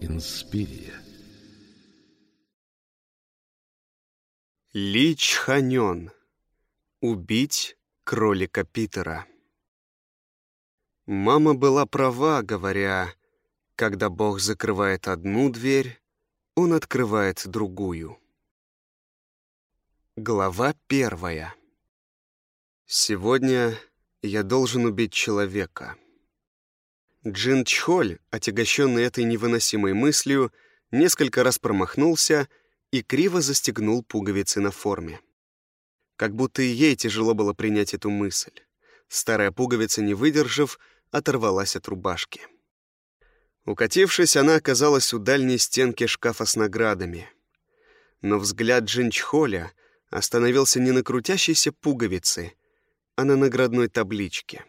Инспирия. Лич Ханен. Убить кролика Питера. Мама была права, говоря, когда Бог закрывает одну дверь, Он открывает другую. Глава первая. Сегодня я должен убить человека. Джин Чхоль, отягощенный этой невыносимой мыслью, несколько раз промахнулся и криво застегнул пуговицы на форме. Как будто и ей тяжело было принять эту мысль. Старая пуговица, не выдержав, оторвалась от рубашки. Укатившись, она оказалась у дальней стенки шкафа с наградами. Но взгляд Джинчхоля остановился не на крутящейся пуговице, а на наградной табличке.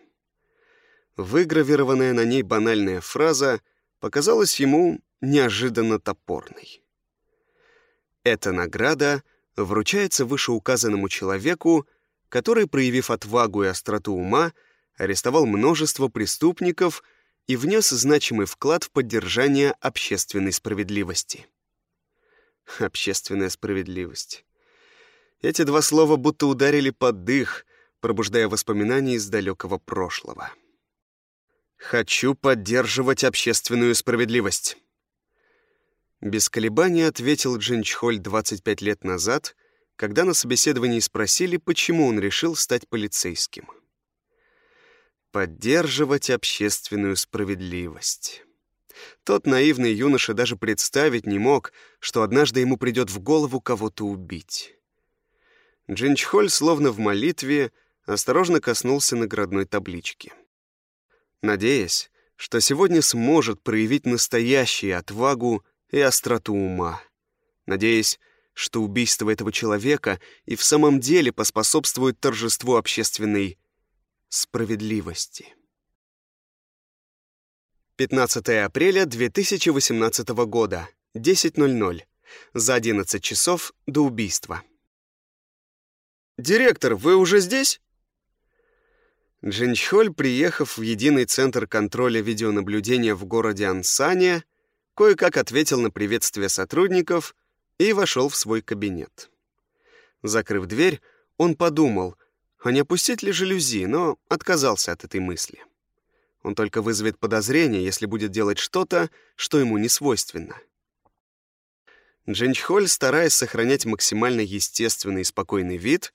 Выгравированная на ней банальная фраза показалась ему неожиданно топорной. Эта награда вручается вышеуказанному человеку, который, проявив отвагу и остроту ума, арестовал множество преступников и внес значимый вклад в поддержание общественной справедливости. Общественная справедливость. Эти два слова будто ударили под дых, пробуждая воспоминания из далекого прошлого. «Хочу поддерживать общественную справедливость». Без колебаний ответил Джинчхоль 25 лет назад, когда на собеседовании спросили, почему он решил стать полицейским. Поддерживать общественную справедливость. Тот наивный юноша даже представить не мог, что однажды ему придет в голову кого-то убить. Джинчхоль, словно в молитве, осторожно коснулся наградной таблички. Надеясь, что сегодня сможет проявить настоящую отвагу и остроту ума. Надеясь, что убийство этого человека и в самом деле поспособствует торжеству общественной справедливости. 15 апреля 2018 года, 10.00, за 11 часов до убийства. «Директор, вы уже здесь?» Джинчхоль, приехав в единый центр контроля видеонаблюдения в городе Ансане, кое-как ответил на приветствие сотрудников и вошел в свой кабинет. Закрыв дверь, он подумал, а не опустить ли жалюзи, но отказался от этой мысли. Он только вызовет подозрение, если будет делать что-то, что ему не свойственно. Джинчхоль, стараясь сохранять максимально естественный и спокойный вид,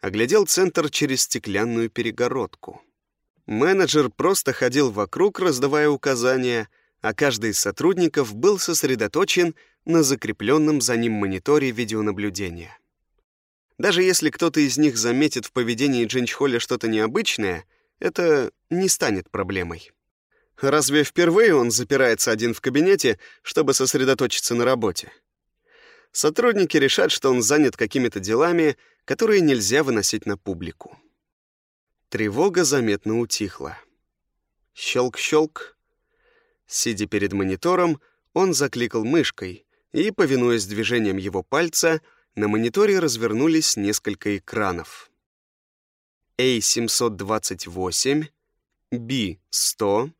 оглядел центр через стеклянную перегородку. Менеджер просто ходил вокруг, раздавая указания — а каждый из сотрудников был сосредоточен на закрепленном за ним мониторе видеонаблюдения. Даже если кто-то из них заметит в поведении Джинчхоля что-то необычное, это не станет проблемой. Разве впервые он запирается один в кабинете, чтобы сосредоточиться на работе? Сотрудники решат, что он занят какими-то делами, которые нельзя выносить на публику. Тревога заметно утихла. Щелк-щелк, Сидя перед монитором, он закликал мышкой, и, повинуясь движением его пальца, на мониторе развернулись несколько экранов. A728, B100,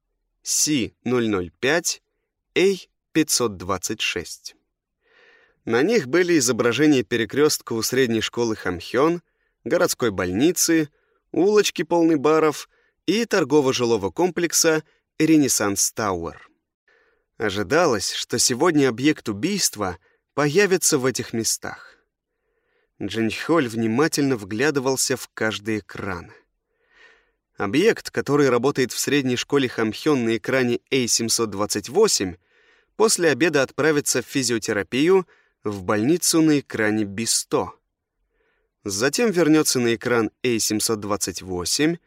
C005, A526. На них были изображения перекрестка у средней школы Хамхён, городской больницы, улочки полной баров и торгово-жилого комплекса – Ренессанс Тауэр. Ожидалось, что сегодня объект убийства появится в этих местах. Джинхоль внимательно вглядывался в каждый экран. Объект, который работает в средней школе Хамхён на экране A728, после обеда отправится в физиотерапию в больницу на экране B100. Затем вернется на экран A728,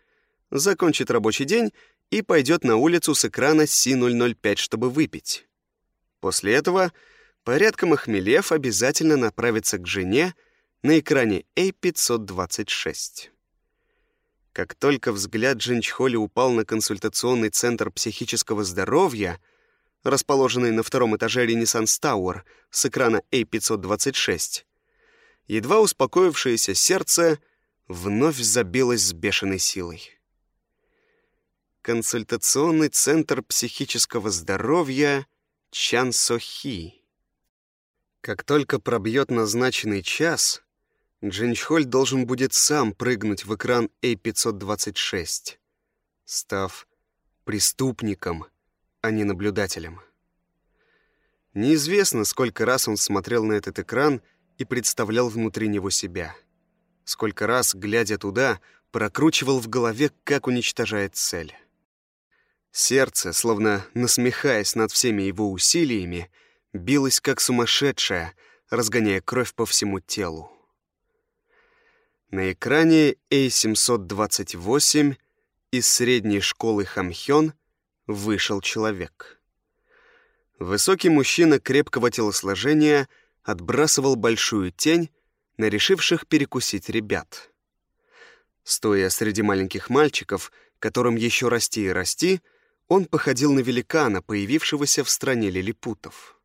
закончит рабочий день и пойдет на улицу с экрана C005, чтобы выпить. После этого, порядком охмелев, обязательно направится к жене на экране A526. Как только взгляд Джинчхоли упал на консультационный центр психического здоровья, расположенный на втором этаже Ренессанс Тауэр с экрана A526, едва успокоившееся сердце вновь забилось с бешеной силой. Консультационный центр психического здоровья Чан Сохи. Как только пробьет назначенный час, Джинчхоль должен будет сам прыгнуть в экран A526, став преступником, а не наблюдателем. Неизвестно, сколько раз он смотрел на этот экран и представлял внутри него себя. Сколько раз, глядя туда, прокручивал в голове, как уничтожает цель. Сердце, словно насмехаясь над всеми его усилиями, билось как сумасшедшее, разгоняя кровь по всему телу. На экране A728 из средней школы Хамхён вышел человек. Высокий мужчина крепкого телосложения отбрасывал большую тень на решивших перекусить ребят. Стоя среди маленьких мальчиков, которым еще расти и расти, он походил на великана, появившегося в стране лилипутов.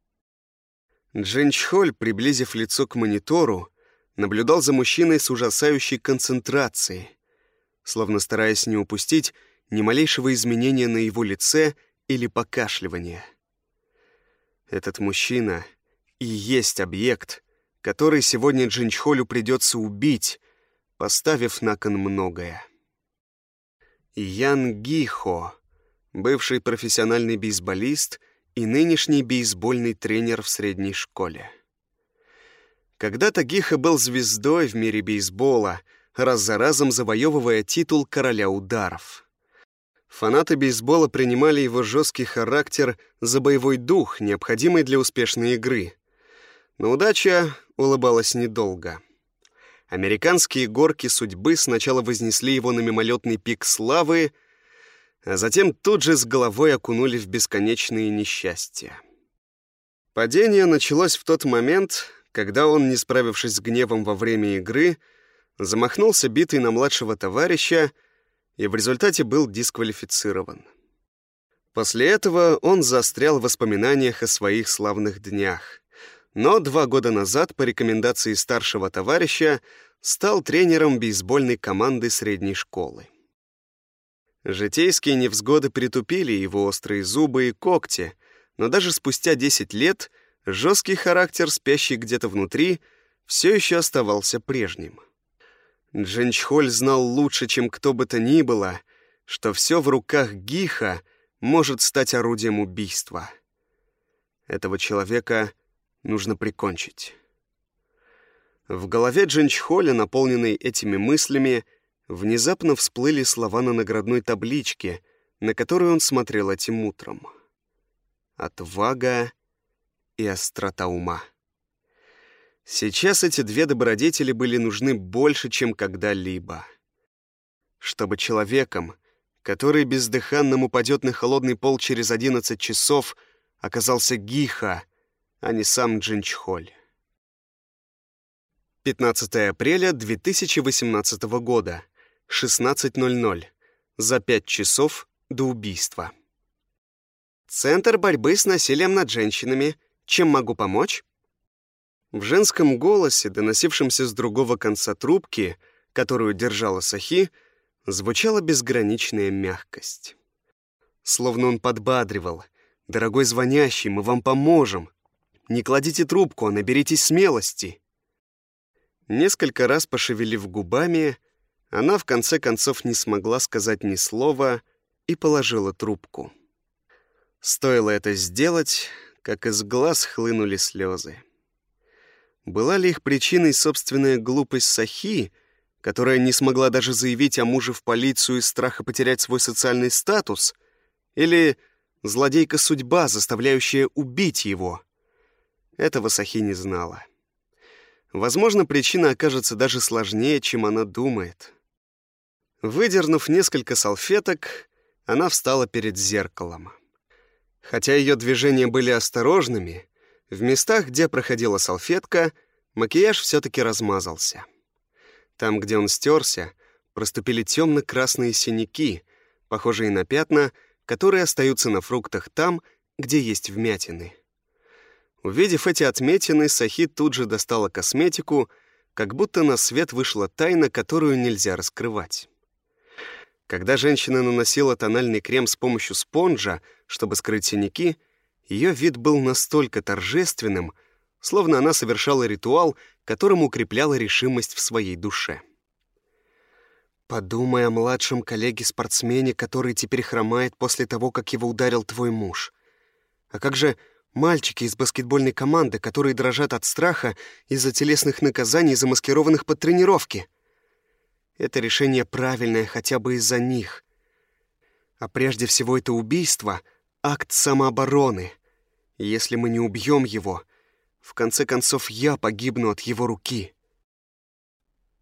Джинчхоль, приблизив лицо к монитору, наблюдал за мужчиной с ужасающей концентрацией, словно стараясь не упустить ни малейшего изменения на его лице или покашливания. Этот мужчина и есть объект, который сегодня Джинчхолю придется убить, поставив на кон многое. Ян Гихо, бывший профессиональный бейсболист и нынешний бейсбольный тренер в средней школе. Когда-то Гиха был звездой в мире бейсбола, раз за разом завоевывая титул короля ударов. Фанаты бейсбола принимали его жесткий характер за боевой дух, необходимый для успешной игры. Но удача улыбалась недолго. Американские горки судьбы сначала вознесли его на мимолетный пик славы, а затем тут же с головой окунули в бесконечные несчастья. Падение началось в тот момент, когда он, не справившись с гневом во время игры, замахнулся битый на младшего товарища и в результате был дисквалифицирован. После этого он застрял в воспоминаниях о своих славных днях. Но два года назад по рекомендации старшего товарища стал тренером бейсбольной команды средней школы. Житейские невзгоды притупили его острые зубы и когти, но даже спустя 10 лет жесткий характер, спящий где-то внутри, все еще оставался прежним. Дженчхоль знал лучше, чем кто бы то ни было, что все в руках Гиха может стать орудием убийства. Этого человека нужно прикончить. В голове Дженчхоля, наполненной этими мыслями, внезапно всплыли слова на наградной табличке, на которую он смотрел этим утром. «Отвага и острота ума». Сейчас эти две добродетели были нужны больше, чем когда-либо. Чтобы человеком, который бездыханным упадет на холодный пол через одиннадцать часов, оказался Гиха, а не сам Джинчхоль. 15 апреля 2018 года, 16.00, за пять часов до убийства. Центр борьбы с насилием над женщинами. Чем могу помочь? В женском голосе, доносившемся с другого конца трубки, которую держала Сахи, звучала безграничная мягкость. Словно он подбадривал. «Дорогой звонящий, мы вам поможем. Не кладите трубку, а наберитесь смелости». Несколько раз пошевелив губами, она в конце концов не смогла сказать ни слова и положила трубку. Стоило это сделать, как из глаз хлынули слезы. Была ли их причиной собственная глупость Сахи, которая не смогла даже заявить о муже в полицию из страха потерять свой социальный статус, или злодейка судьба, заставляющая убить его? Этого Сахи не знала. Возможно, причина окажется даже сложнее, чем она думает. Выдернув несколько салфеток, она встала перед зеркалом. Хотя ее движения были осторожными, в местах, где проходила салфетка, макияж все-таки размазался. Там, где он стерся, проступили темно-красные синяки, похожие на пятна, которые остаются на фруктах там, где есть вмятины. Увидев эти отметины, Сахи тут же достала косметику, как будто на свет вышла тайна, которую нельзя раскрывать. Когда женщина наносила тональный крем с помощью спонжа, чтобы скрыть синяки, ее вид был настолько торжественным, словно она совершала ритуал, которым укрепляла решимость в своей душе. Подумай о младшем коллеге-спортсмене, который теперь хромает после того, как его ударил твой муж. А как же мальчики из баскетбольной команды, которые дрожат от страха из-за телесных наказаний, замаскированных под тренировки? Это решение правильное хотя бы из-за них. А прежде всего это убийство — акт самообороны. Если мы не убьем его, в конце концов я погибну от его руки.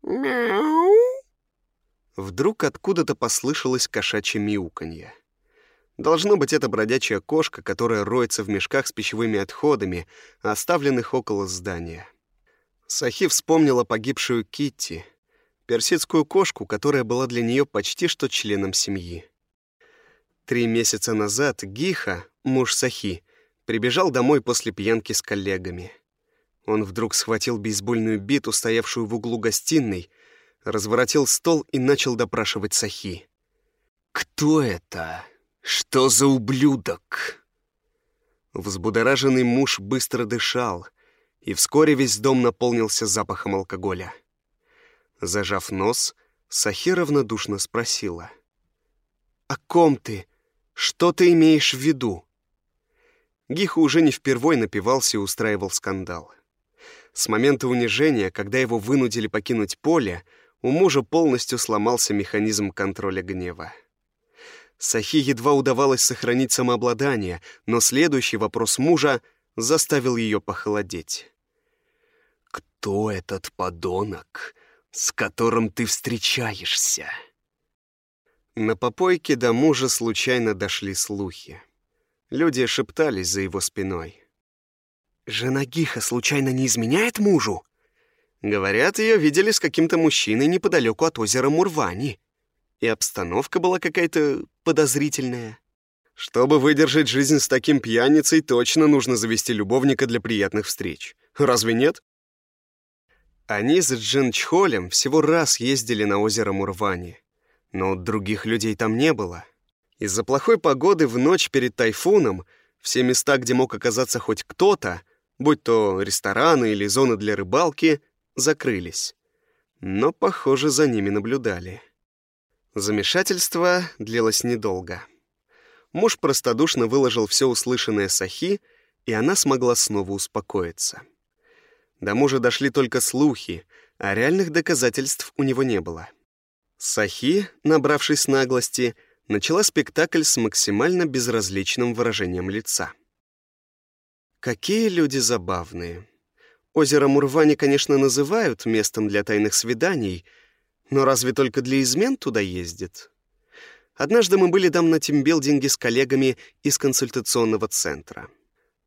Мяу. Вдруг откуда-то послышалось кошачье мяуканье. Должно быть, это бродячая кошка, которая роется в мешках с пищевыми отходами, оставленных около здания. Сахи вспомнила погибшую Китти, персидскую кошку, которая была для нее почти что членом семьи. Три месяца назад Гиха, муж Сахи, прибежал домой после пьянки с коллегами. Он вдруг схватил бейсбольную биту, стоявшую в углу гостиной, разворотил стол и начал допрашивать Сахи. «Кто это? Что за ублюдок?» Взбудораженный муж быстро дышал, и вскоре весь дом наполнился запахом алкоголя. Зажав нос, Сахи равнодушно спросила. «О ком ты? Что ты имеешь в виду?» Гиху уже не впервой напивался и устраивал скандал. С момента унижения, когда его вынудили покинуть поле, у мужа полностью сломался механизм контроля гнева. Сахи едва удавалось сохранить самообладание, но следующий вопрос мужа заставил ее похолодеть. «Кто этот подонок, с которым ты встречаешься?» На попойке до мужа случайно дошли слухи. Люди шептались за его спиной. «Жена Гиха случайно не изменяет мужу?» Говорят, ее видели с каким-то мужчиной неподалеку от озера Мурвани. И обстановка была какая-то подозрительная. Чтобы выдержать жизнь с таким пьяницей, точно нужно завести любовника для приятных встреч. Разве нет? Они с Джинчхолем всего раз ездили на озеро Мурвани, но других людей там не было. Из-за плохой погоды в ночь перед тайфуном все места, где мог оказаться хоть кто-то, будь то рестораны или зоны для рыбалки, закрылись. Но, похоже, за ними наблюдали. Замешательство длилось недолго. Муж простодушно выложил все услышанное Сахи, и она смогла снова успокоиться. До мужа дошли только слухи, а реальных доказательств у него не было. Сахи, набравшись наглости, начала спектакль с максимально безразличным выражением лица. Какие люди забавные. Озеро Мурвани, конечно, называют местом для тайных свиданий, но разве только для измен туда ездят? Однажды мы были там на тимбилдинге с коллегами из консультационного центра.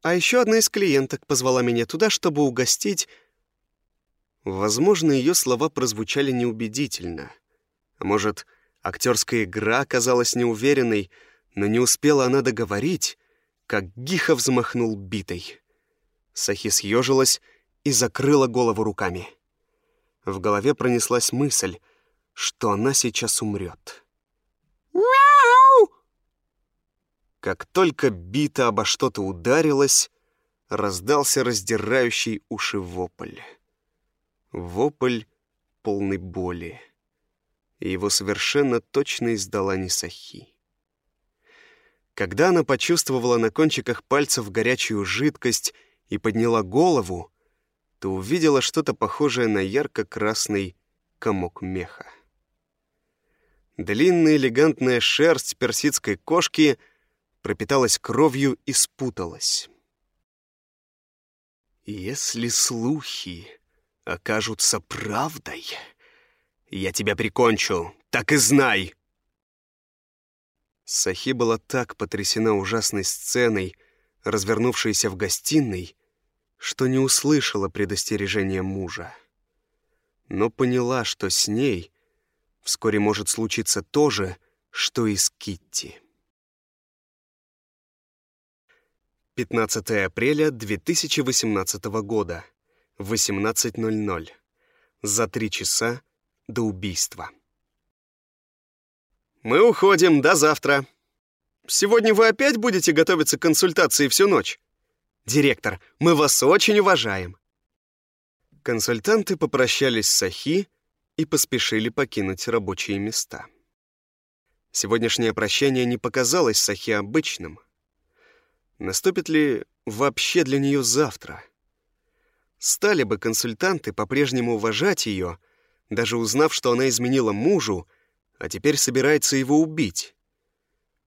А еще одна из клиенток позвала меня туда, чтобы угостить... Возможно, ее слова прозвучали неубедительно. А может, актерская игра оказалась неуверенной, но не успела она договорить, как Гиха взмахнул битой. Сахи съежилась и закрыла голову руками. В голове пронеслась мысль, что она сейчас умрет. Мяу! Как только бита обо что-то ударилась, раздался раздирающий уши вопль. Вопль полный боли. И его совершенно точно издала Нисахи. Когда она почувствовала на кончиках пальцев горячую жидкость и подняла голову, то увидела что-то похожее на ярко-красный комок меха. Длинная элегантная шерсть персидской кошки пропиталась кровью и спуталась. «Если слухи окажутся правдой, я тебя прикончу, так и знай!» Сахи была так потрясена ужасной сценой, развернувшейся в гостиной, что не услышала предостережения мужа, но поняла, что с ней вскоре может случиться то же, что и с Китти. 15 апреля 2018 года, 18.00. за три часа до убийства. «Мы уходим, до завтра. Сегодня вы опять будете готовиться к консультации всю ночь? Директор, мы вас очень уважаем». Консультанты попрощались с Ахи и поспешили покинуть рабочие места. Сегодняшнее прощание не показалось Сахи обычным. Наступит ли вообще для нее завтра? Стали бы консультанты по-прежнему уважать ее, даже узнав, что она изменила мужу, а теперь собирается его убить?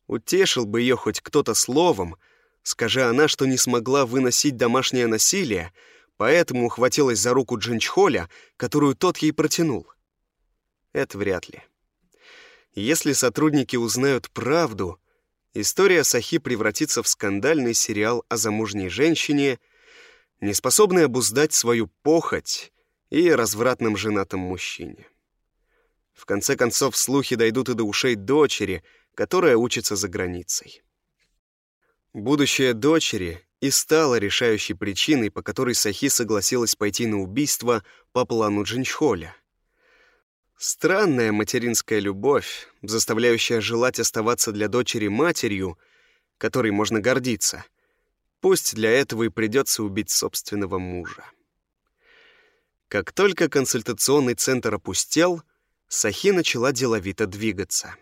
Утешил бы ее хоть кто-то словом, скажа она, что не смогла выносить домашнее насилие, поэтому ухватилась за руку Джинчхоля, которую тот ей протянул. Это вряд ли. Если сотрудники узнают правду, история Сахи превратится в скандальный сериал о замужней женщине, не способной обуздать свою похоть и развратном женатом мужчине. В конце концов, слухи дойдут и до ушей дочери, которая учится за границей. Будущее дочери и стало решающей причиной, по которой Сахи согласилась пойти на убийство по плану Джинчхоля. Странная материнская любовь, заставляющая желать оставаться для дочери матерью, которой можно гордиться. Пусть для этого и придется убить собственного мужа. Как только консультационный центр опустел, Сахи начала деловито двигаться.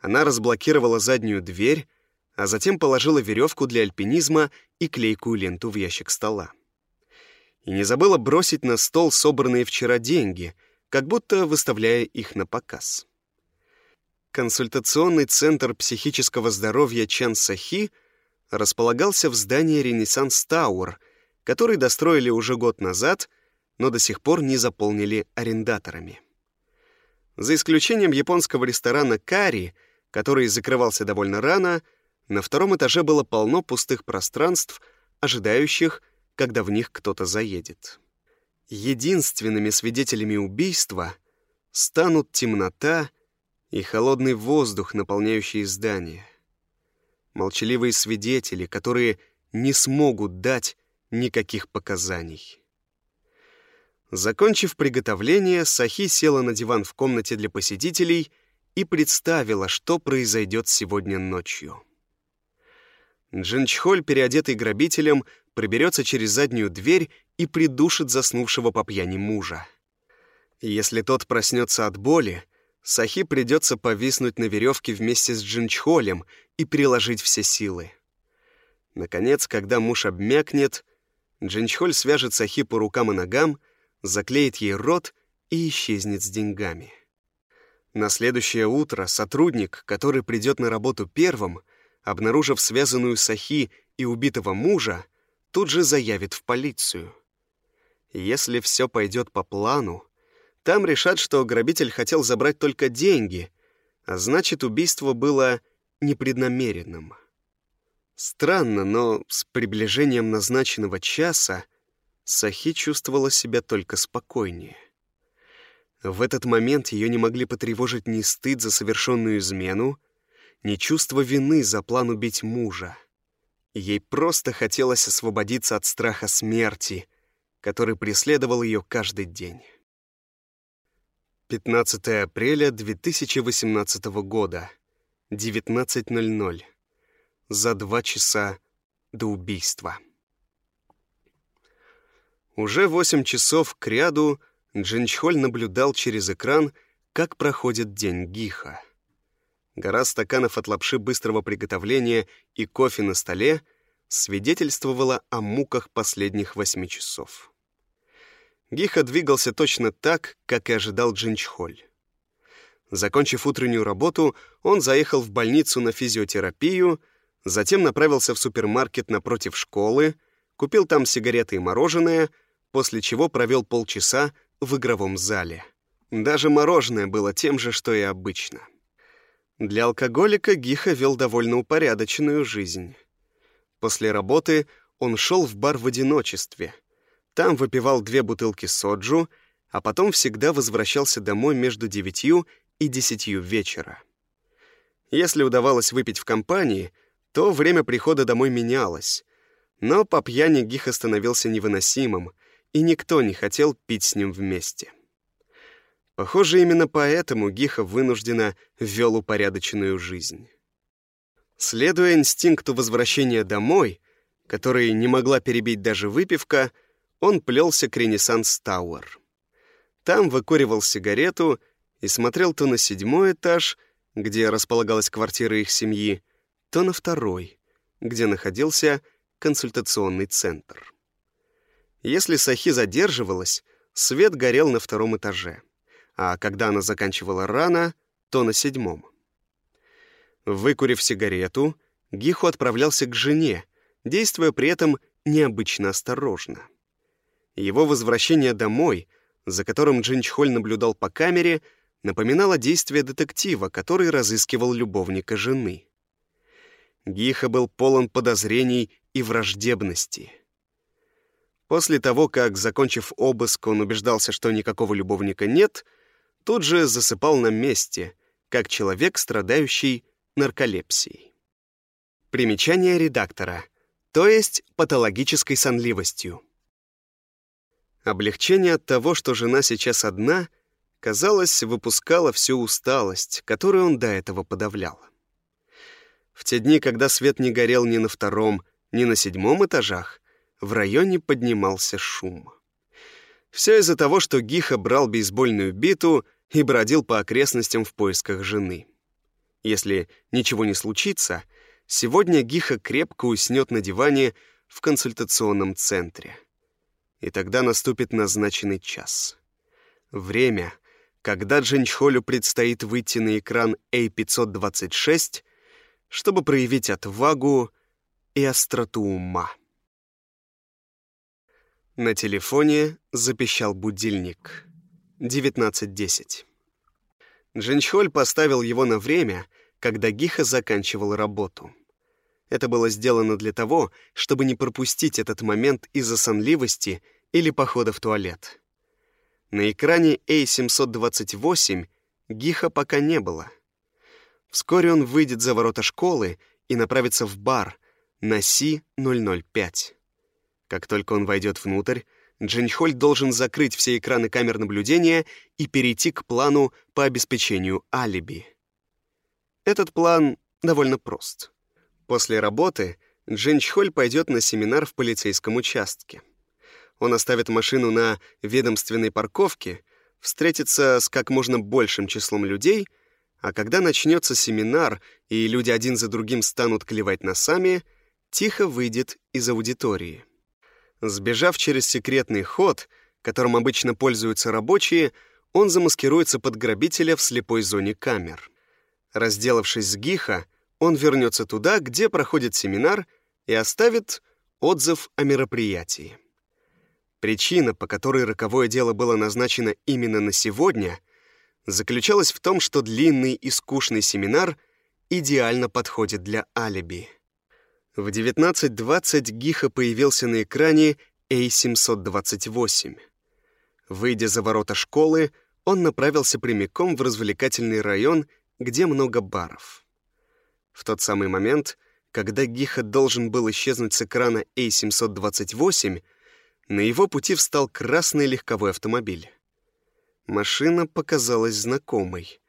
Она разблокировала заднюю дверь, а затем положила веревку для альпинизма и клейкую ленту в ящик стола. И не забыла бросить на стол собранные вчера деньги — как будто выставляя их на показ. Консультационный центр психического здоровья Чан Сахи располагался в здании Ренессанс Тауэр, который достроили уже год назад, но до сих пор не заполнили арендаторами. За исключением японского ресторана «Кари», который закрывался довольно рано, на втором этаже было полно пустых пространств, ожидающих, когда в них кто-то заедет. Единственными свидетелями убийства станут темнота и холодный воздух, наполняющий здание. Молчаливые свидетели, которые не смогут дать никаких показаний. Закончив приготовление, Сахи села на диван в комнате для посетителей и представила, что произойдет сегодня ночью. Джинчхоль, переодетый грабителем, проберется через заднюю дверь и придушит заснувшего по пьяни мужа. Если тот проснется от боли, Сахи придется повиснуть на веревке вместе с Джинчхолем и приложить все силы. Наконец, когда муж обмякнет, Джинчхоль свяжет Сахи по рукам и ногам, заклеит ей рот и исчезнет с деньгами. На следующее утро сотрудник, который придет на работу первым, обнаружив связанную Сахи и убитого мужа, тут же заявит в полицию. Если все пойдет по плану, там решат, что грабитель хотел забрать только деньги, а значит, убийство было непреднамеренным. Странно, но с приближением назначенного часа Сахи чувствовала себя только спокойнее. В этот момент ее не могли потревожить ни стыд за совершенную измену, ни чувство вины за план убить мужа. Ей просто хотелось освободиться от страха смерти, который преследовал ее каждый день. 15 апреля 2018 года, 19.00. За два часа до убийства. Уже восемь часов к ряду Джинчхоль наблюдал через экран, как проходит день Гиха. Гора стаканов от лапши быстрого приготовления и кофе на столе свидетельствовала о муках последних восьми часов. Гиха двигался точно так, как и ожидал Джинчхоль. Закончив утреннюю работу, он заехал в больницу на физиотерапию, затем направился в супермаркет напротив школы, купил там сигареты и мороженое, после чего провел полчаса в игровом зале. Даже мороженое было тем же, что и обычно. Для алкоголика Гиха вел довольно упорядоченную жизнь. После работы он шел в бар в одиночестве. Там выпивал две бутылки соджу, а потом всегда возвращался домой между девятью и десятью вечера. Если удавалось выпить в компании, то время прихода домой менялось. Но по пьяни Гиха становился невыносимым, и никто не хотел пить с ним вместе. Похоже, именно поэтому Гиха вынуждена вел упорядоченную жизнь. Следуя инстинкту возвращения домой, который не могла перебить даже выпивка, он плелся к Ренессанс Тауэр. Там выкуривал сигарету и смотрел то на седьмой этаж, где располагалась квартира их семьи, то на второй, где находился консультационный центр. Если Сахи задерживалась, свет горел на втором этаже, а когда она заканчивала рано, то на седьмом. Выкурив сигарету, Гиху отправлялся к жене, действуя при этом необычно осторожно. Его возвращение домой, за которым Джинчхоль наблюдал по камере, напоминало действие детектива, который разыскивал любовника жены. Гиха был полон подозрений и враждебности. После того, как, закончив обыск, он убеждался, что никакого любовника нет, тут же засыпал на месте, как человек, страдающий нарколепсией. Примечание редактора, то есть патологической сонливостью. Облегчение от того, что жена сейчас одна, казалось, выпускало всю усталость, которую он до этого подавлял. В те дни, когда свет не горел ни на втором, ни на седьмом этажах, в районе поднимался шум. Все из-за того, что Гиха брал бейсбольную биту и бродил по окрестностям в поисках жены. Если ничего не случится, сегодня Гиха крепко уснет на диване в консультационном центре. И тогда наступит назначенный час. Время, когда Джинчхолю предстоит выйти на экран A526, чтобы проявить отвагу и остроту ума. На телефоне запищал будильник. 19.10. Джинчхоль поставил его на время, когда Гиха заканчивал работу. Это было сделано для того, чтобы не пропустить этот момент из-за сонливости или похода в туалет. На экране A728 Гиха пока не было. Вскоре он выйдет за ворота школы и направится в бар на Си-005. Как только он войдет внутрь, Джинхоль должен закрыть все экраны камер наблюдения и перейти к плану по обеспечению алиби. Этот план довольно прост. После работы Джинчхоль пойдет на семинар в полицейском участке. Он оставит машину на ведомственной парковке, встретится с как можно большим числом людей, а когда начнется семинар и люди один за другим станут клевать носами, тихо выйдет из аудитории. Сбежав через секретный ход, которым обычно пользуются рабочие, он замаскируется под грабителя в слепой зоне камер. Разделавшись с Гиха, он вернется туда, где проходит семинар, и оставит отзыв о мероприятии. Причина, по которой роковое дело было назначено именно на сегодня, заключалась в том, что длинный и скучный семинар идеально подходит для алиби. В 19.20 Гиха появился на экране A728. Выйдя за ворота школы, он направился прямиком в развлекательный район, где много баров. В тот самый момент, когда Гиха должен был исчезнуть с экрана A728, на его пути встал красный легковой автомобиль. Машина показалась знакомой.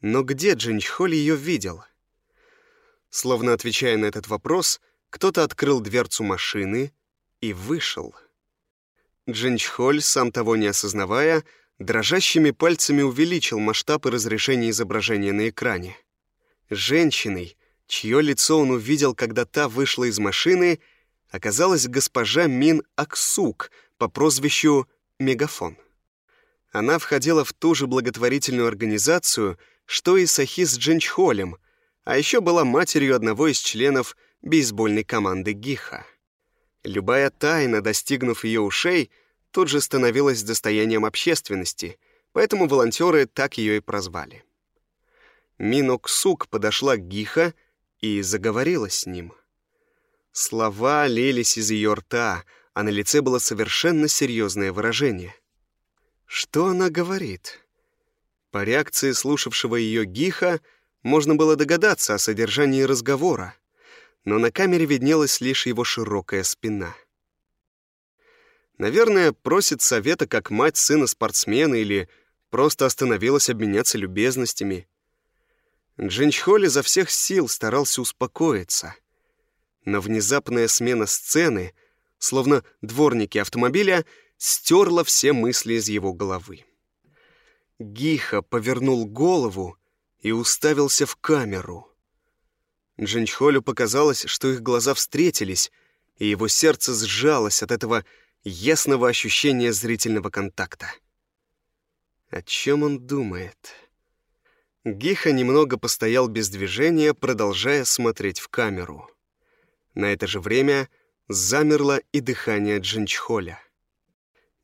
Но где Джинчхоль ее видел? — Словно отвечая на этот вопрос, кто-то открыл дверцу машины и вышел. Джинчхоль, сам того не осознавая, дрожащими пальцами увеличил масштаб и разрешение изображения на экране. Женщиной, чье лицо он увидел, когда та вышла из машины, оказалась госпожа Мин Аксук по прозвищу Мегафон. Она входила в ту же благотворительную организацию, что и Сахи с Джинчхолем, а еще была матерью одного из членов бейсбольной команды Гиха. Любая тайна, достигнув ее ушей, тут же становилась достоянием общественности, поэтому волонтеры так ее и прозвали. Минок Сук подошла к Гиха и заговорила с ним. Слова лились из ее рта, а на лице было совершенно серьезное выражение. Что она говорит? По реакции слушавшего ее Гиха — можно было догадаться о содержании разговора, но на камере виднелась лишь его широкая спина. Наверное, просит совета как мать сына спортсмена или просто остановилась обменяться любезностями. Джинчхоль изо всех сил старался успокоиться. Но внезапная смена сцены, словно дворники автомобиля, стерла все мысли из его головы. Гиха повернул голову и уставился в камеру. Джинчхолю показалось, что их глаза встретились, и его сердце сжалось от этого ясного ощущения зрительного контакта. О чем он думает? Гиха немного постоял без движения, продолжая смотреть в камеру. На это же время замерло и дыхание Джинчхоля.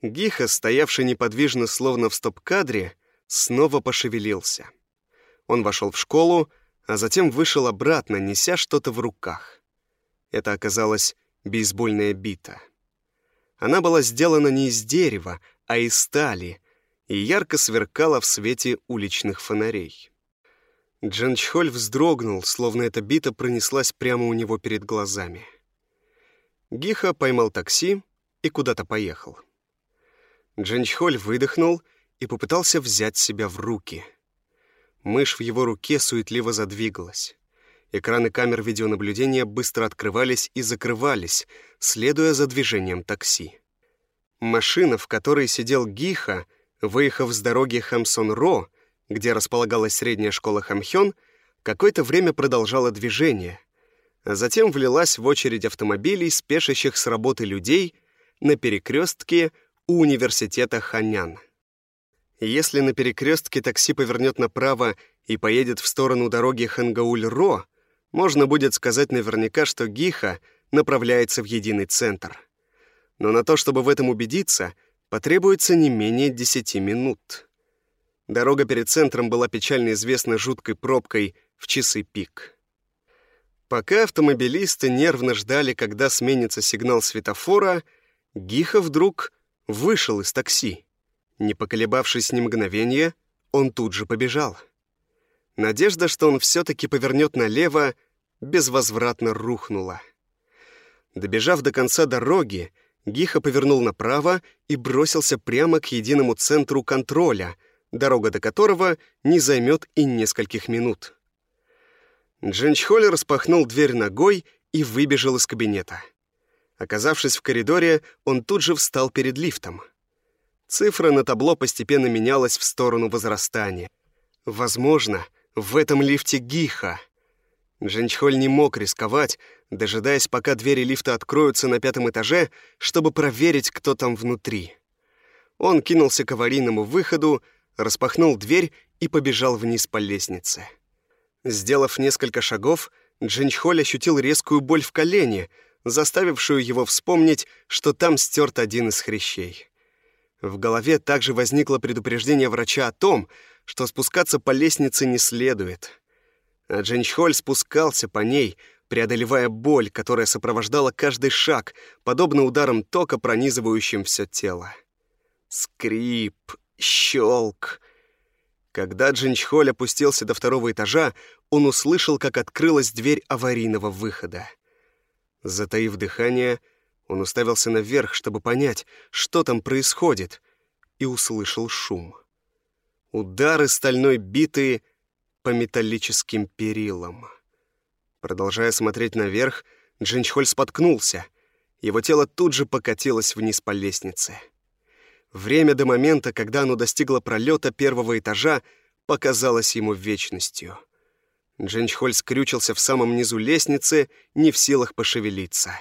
Гиха, стоявший неподвижно словно в стоп-кадре, снова пошевелился. Он вошел в школу, а затем вышел обратно, неся что-то в руках. Это оказалась бейсбольная бита. Она была сделана не из дерева, а из стали и ярко сверкала в свете уличных фонарей. Джанчхоль вздрогнул, словно эта бита пронеслась прямо у него перед глазами. Гиха поймал такси и куда-то поехал. Джанчхоль выдохнул и попытался взять себя в руки. Мышь в его руке суетливо задвигалась. Экраны камер видеонаблюдения быстро открывались и закрывались, следуя за движением такси. Машина, в которой сидел Гиха, выехав с дороги Хамсон-Ро, где располагалась средняя школа Хамхён, какое-то время продолжала движение, а затем влилась в очередь автомобилей, спешащих с работы людей на перекрестке университета Ханян. Если на перекрестке такси повернет направо и поедет в сторону дороги Хангауль-Ро, можно будет сказать наверняка, что Гиха направляется в единый центр. Но на то, чтобы в этом убедиться, потребуется не менее 10 минут. Дорога перед центром была печально известна жуткой пробкой в часы пик. Пока автомобилисты нервно ждали, когда сменится сигнал светофора, Гиха вдруг вышел из такси. Не поколебавшись ни мгновения, он тут же побежал. Надежда, что он все-таки повернет налево, безвозвратно рухнула. Добежав до конца дороги, Гиха повернул направо и бросился прямо к единому центру контроля, дорога до которого не займет и нескольких минут. Джинчхоль распахнул дверь ногой и выбежал из кабинета. Оказавшись в коридоре, он тут же встал перед лифтом. Цифра на табло постепенно менялась в сторону возрастания. Возможно, в этом лифте Гиха. Джинчхоль не мог рисковать, дожидаясь, пока двери лифта откроются на пятом этаже, чтобы проверить, кто там внутри. Он кинулся к аварийному выходу, распахнул дверь и побежал вниз по лестнице. Сделав несколько шагов, Джинчхоль ощутил резкую боль в колене, заставившую его вспомнить, что там стерт один из хрящей. В голове также возникло предупреждение врача о том, что спускаться по лестнице не следует. А Дженчхоль спускался по ней, преодолевая боль, которая сопровождала каждый шаг, подобно ударам тока, пронизывающим все тело. Скрип, щелк. Когда Джинчхоль опустился до второго этажа, он услышал, как открылась дверь аварийного выхода. Затаив дыхание, он уставился наверх, чтобы понять, что там происходит, и услышал шум. Удары стальной биты по металлическим перилам. Продолжая смотреть наверх, Джинчхоль споткнулся. Его тело тут же покатилось вниз по лестнице. Время до момента, когда оно достигло пролета первого этажа, показалось ему вечностью. Джинчхоль скрючился в самом низу лестницы, не в силах пошевелиться.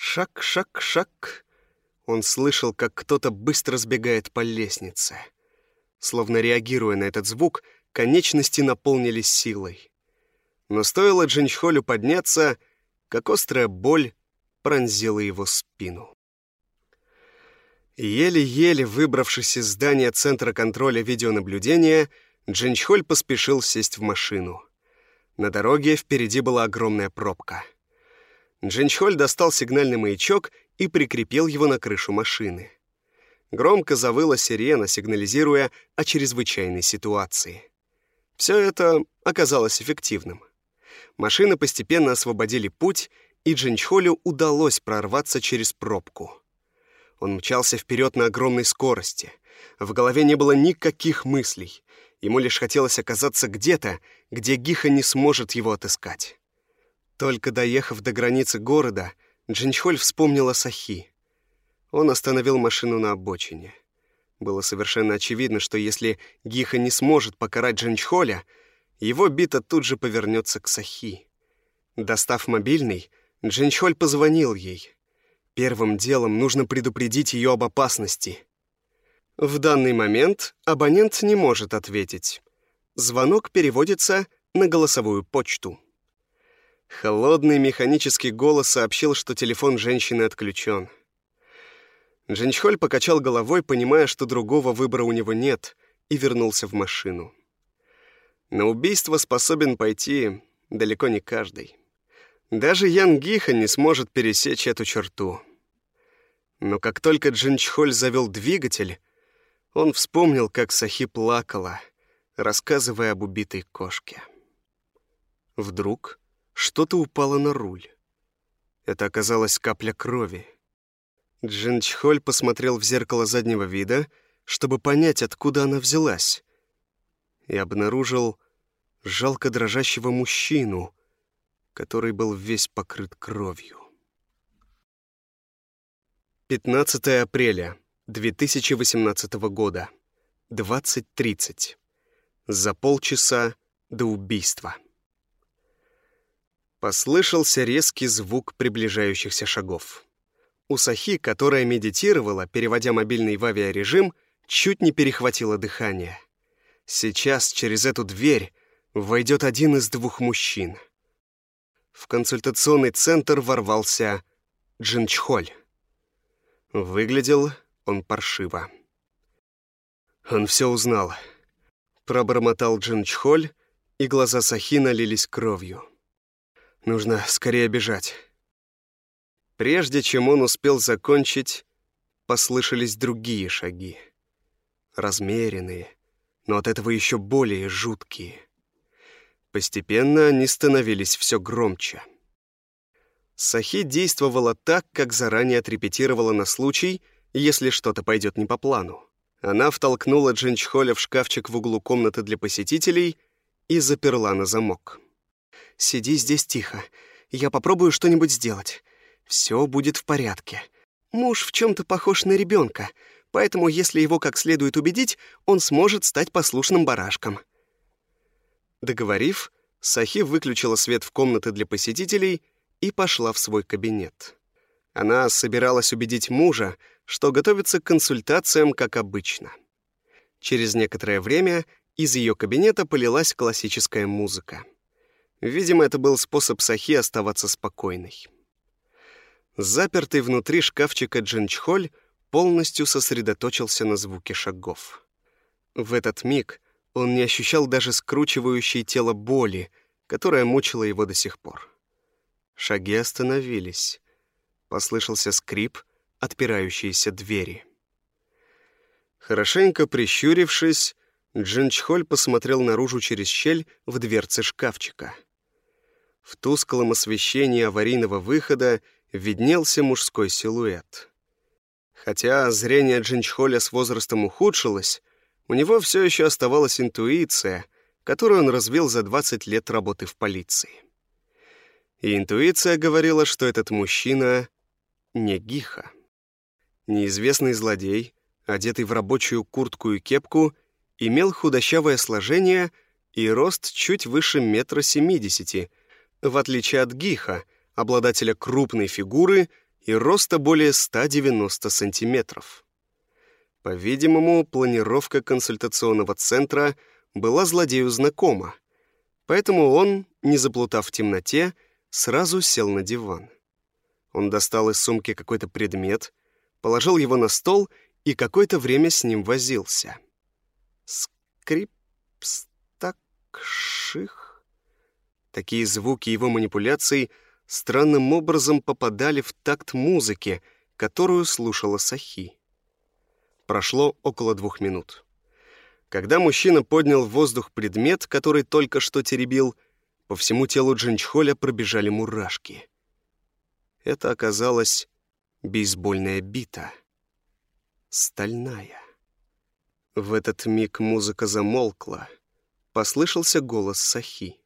Шаг, шаг, шаг. Он слышал, как кто-то быстро сбегает по лестнице. Словно реагируя на этот звук, конечности наполнились силой. Но стоило Джинчхолю подняться, как острая боль пронзила его спину. Еле-еле выбравшись из здания Центра контроля видеонаблюдения, Джинчхоль поспешил сесть в машину. На дороге впереди была огромная пробка — Джинчхоль достал сигнальный маячок и прикрепил его на крышу машины. Громко завыла сирена, сигнализируя о чрезвычайной ситуации. Все это оказалось эффективным. Машины постепенно освободили путь, и Джинчхолю удалось прорваться через пробку. Он мчался вперед на огромной скорости. В голове не было никаких мыслей. Ему лишь хотелось оказаться где-то, где Гиха не сможет его отыскать. Только доехав до границы города, Джинчхоль вспомнил о Сахи. Он остановил машину на обочине. Было совершенно очевидно, что если Гиха не сможет покарать Джинчхоля, его бита тут же повернется к Сахи. Достав мобильный, Джинчхоль позвонил ей. Первым делом нужно предупредить ее об опасности. В данный момент абонент не может ответить. Звонок переводится на голосовую почту. Холодный механический голос сообщил, что телефон женщины отключен. Джинчхоль покачал головой, понимая, что другого выбора у него нет, и вернулся в машину. На убийство способен пойти далеко не каждый. Даже Ян Гиха не сможет пересечь эту черту. Но как только Джинчхоль завел двигатель, он вспомнил, как Сахи плакала, рассказывая об убитой кошке. Вдруг что-то упало на руль. Это оказалась капля крови. Джинчхоль посмотрел в зеркало заднего вида, чтобы понять, откуда она взялась, и обнаружил жалко дрожащего мужчину, который был весь покрыт кровью. 15 апреля 2018 года, 20.30. За полчаса до убийства. Послышался резкий звук приближающихся шагов. У Сахи, которая медитировала, переводя мобильный в авиарежим, чуть не перехватило дыхание. Сейчас через эту дверь войдет один из двух мужчин. В консультационный центр ворвался Джинчхоль. Выглядел он паршиво. Он все узнал. Пробормотал Джинчхоль, и глаза Сахи налились кровью. Нужно скорее бежать. Прежде чем он успел закончить, послышались другие шаги. Размеренные, но от этого еще более жуткие. Постепенно они становились все громче. Сахи действовала так, как заранее отрепетировала на случай, если что-то пойдет не по плану. Она втолкнула Джинчхоля в шкафчик в углу комнаты для посетителей и заперла на замок. «Сиди здесь тихо. Я попробую что-нибудь сделать все будет в порядке. Муж в чем-то похож на ребенка, поэтому если его как следует убедить, он сможет стать послушным барашком». Договорив, Сахи выключила свет в комнаты для посетителей и пошла в свой кабинет. Она собиралась убедить мужа, что готовится к консультациям, как обычно. Через некоторое время из ее кабинета полилась классическая музыка. Видимо, это был способ Сахи оставаться спокойной. Запертый внутри шкафчика Джинчхоль полностью сосредоточился на звуке шагов. В этот миг он не ощущал даже скручивающей тело боли, которая мучила его до сих пор. Шаги остановились. Послышался скрип отпирающейся двери. Хорошенько прищурившись, Джинчхоль посмотрел наружу через щель в дверце шкафчика. В тусклом освещении аварийного выхода виднелся мужской силуэт. Хотя зрение Джинчхоля с возрастом ухудшилось, у него все еще оставалась интуиция, которую он развил за 20 лет работы в полиции. И интуиция говорила, что этот мужчина не Гиха. Неизвестный злодей, одетый в рабочую куртку и кепку, имел худощавое сложение и рост чуть выше метра семидесяти, в отличие от Гиха — обладателя крупной фигуры и роста более 190 сантиметров. По-видимому, планировка консультационного центра была злодею знакома, поэтому он, не заплутав в темноте, сразу сел на диван. Он достал из сумки какой-то предмет, положил его на стол и какое-то время с ним возился. Скрип, стак, ших. Такие звуки его манипуляций — странным образом попадали в такт музыки, которую слушала Сахи. Прошло около двух минут. Когда мужчина поднял в воздух предмет, который только что теребил, по всему телу Джинчхоля пробежали мурашки. Это оказалась бейсбольная бита. Стальная. В этот миг музыка замолкла. Послышался голос Сахи.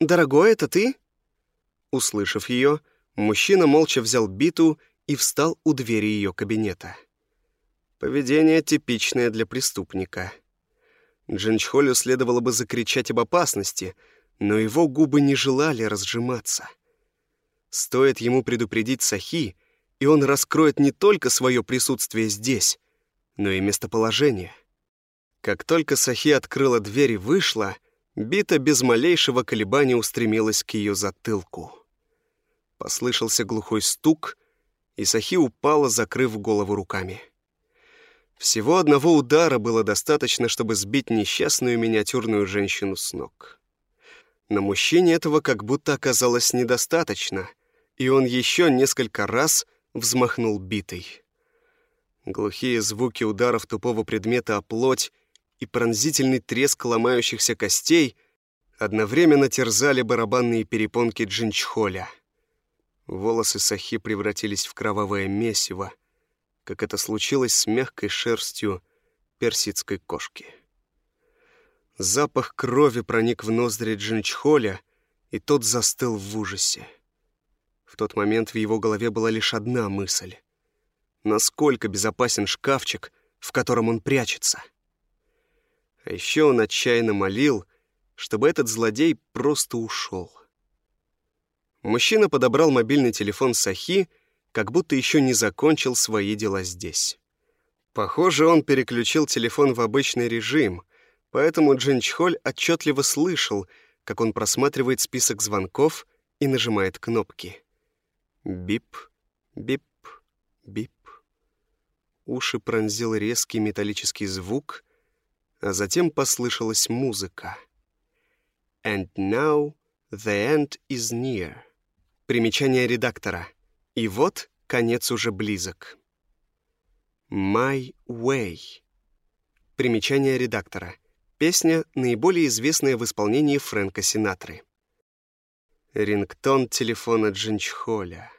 «Дорогой, это ты?» Услышав ее, мужчина молча взял биту и встал у двери ее кабинета. Поведение типичное для преступника. Джинчхолю следовало бы закричать об опасности, но его губы не желали разжиматься. Стоит ему предупредить Сахи, и он раскроет не только свое присутствие здесь, но и местоположение. Как только Сахи открыла дверь и вышла, бита без малейшего колебания устремилась к ее затылку. Послышался глухой стук, и Сахи упала, закрыв голову руками. Всего одного удара было достаточно, чтобы сбить несчастную миниатюрную женщину с ног. На мужчине этого как будто оказалось недостаточно, и он еще несколько раз взмахнул битой. Глухие звуки ударов тупого предмета о плоть и пронзительный треск ломающихся костей одновременно терзали барабанные перепонки Джинчхоля. Волосы Сахи превратились в кровавое месиво, как это случилось с мягкой шерстью персидской кошки. Запах крови проник в ноздри Джинчхоля, и тот застыл в ужасе. В тот момент в его голове была лишь одна мысль насколько безопасен шкафчик, в котором он прячется. А еще он отчаянно молил, чтобы этот злодей просто ушел. Мужчина подобрал мобильный телефон Сахи, как будто еще не закончил свои дела здесь. Похоже, он переключил телефон в обычный режим, поэтому Джинчхоль отчетливо слышал, как он просматривает список звонков и нажимает кнопки. Бип, бип, бип уши пронзил резкий металлический звук, а затем послышалась музыка. «And now the end is near». Примечание редактора. И вот конец уже близок. «My way». Примечание редактора. Песня, наиболее известная в исполнении Фрэнка Синатры. Рингтон телефона Джинчхоля.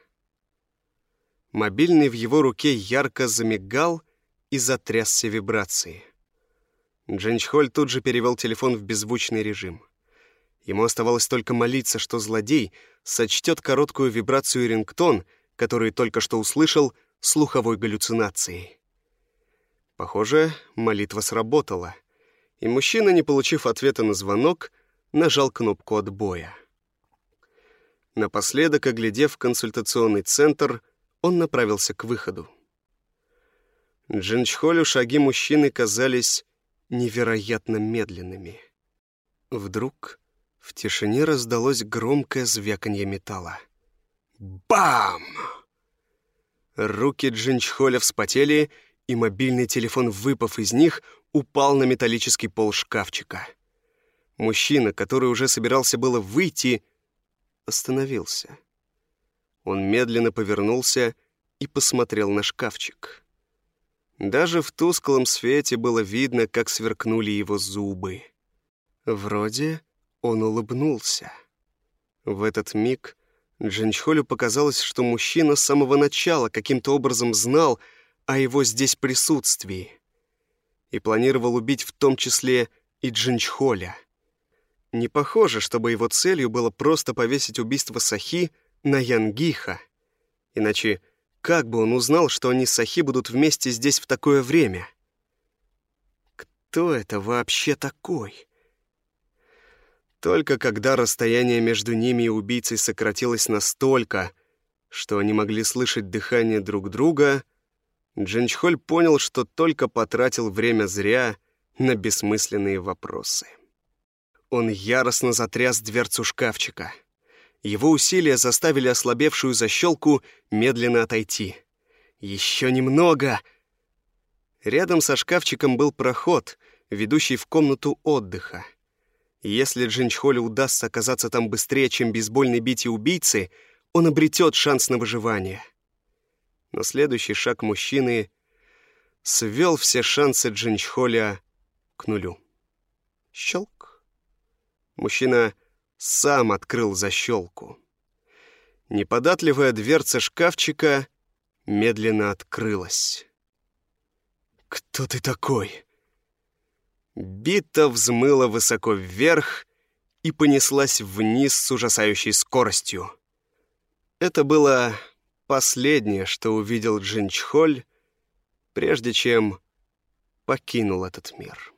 Мобильный в его руке ярко замигал и затрясся вибрацией. Дженчхоль тут же перевел телефон в беззвучный режим. Ему оставалось только молиться, что злодей сочтет короткую вибрацию рингтон, которую только что услышал, слуховой галлюцинацией. Похоже, молитва сработала, и мужчина, не получив ответа на звонок, нажал кнопку отбоя. Напоследок, оглядев консультационный центр, он направился к выходу. Джинчхолю шаги мужчины казались невероятно медленными. Вдруг в тишине раздалось громкое звяканье металла. Бам! Руки Джинчхоля вспотели, и мобильный телефон, выпав из них, упал на металлический пол шкафчика. Мужчина, который уже собирался было выйти, остановился. Он медленно повернулся и посмотрел на шкафчик. Даже в тусклом свете было видно, как сверкнули его зубы. Вроде он улыбнулся. В этот миг Джинчхолю показалось, что мужчина с самого начала каким-то образом знал о его здесь присутствии и планировал убить в том числе и Джинчхоля. Не похоже, чтобы его целью было просто повесить убийство Сахи на Янгиха. Иначе как бы он узнал, что они с Сахи будут вместе здесь в такое время? Кто это вообще такой? Только когда расстояние между ними и убийцей сократилось настолько, что они могли слышать дыхание друг друга, Джинчхоль понял, что только потратил время зря на бессмысленные вопросы. Он яростно затряс дверцу шкафчика — его усилия заставили ослабевшую защелку медленно отойти. «Еще немного!» Рядом со шкафчиком был проход, ведущий в комнату отдыха. Если Джинчхолю удастся оказаться там быстрее, чем бейсбольной бите убийцы, он обретет шанс на выживание. Но следующий шаг мужчины свел все шансы Джинчхоля к нулю. Щелк. Мужчина сам открыл защелку. Неподатливая дверца шкафчика медленно открылась. «Кто ты такой?» Бита взмыла высоко вверх и понеслась вниз с ужасающей скоростью. Это было последнее, что увидел Джинчхоль, прежде чем покинул этот мир.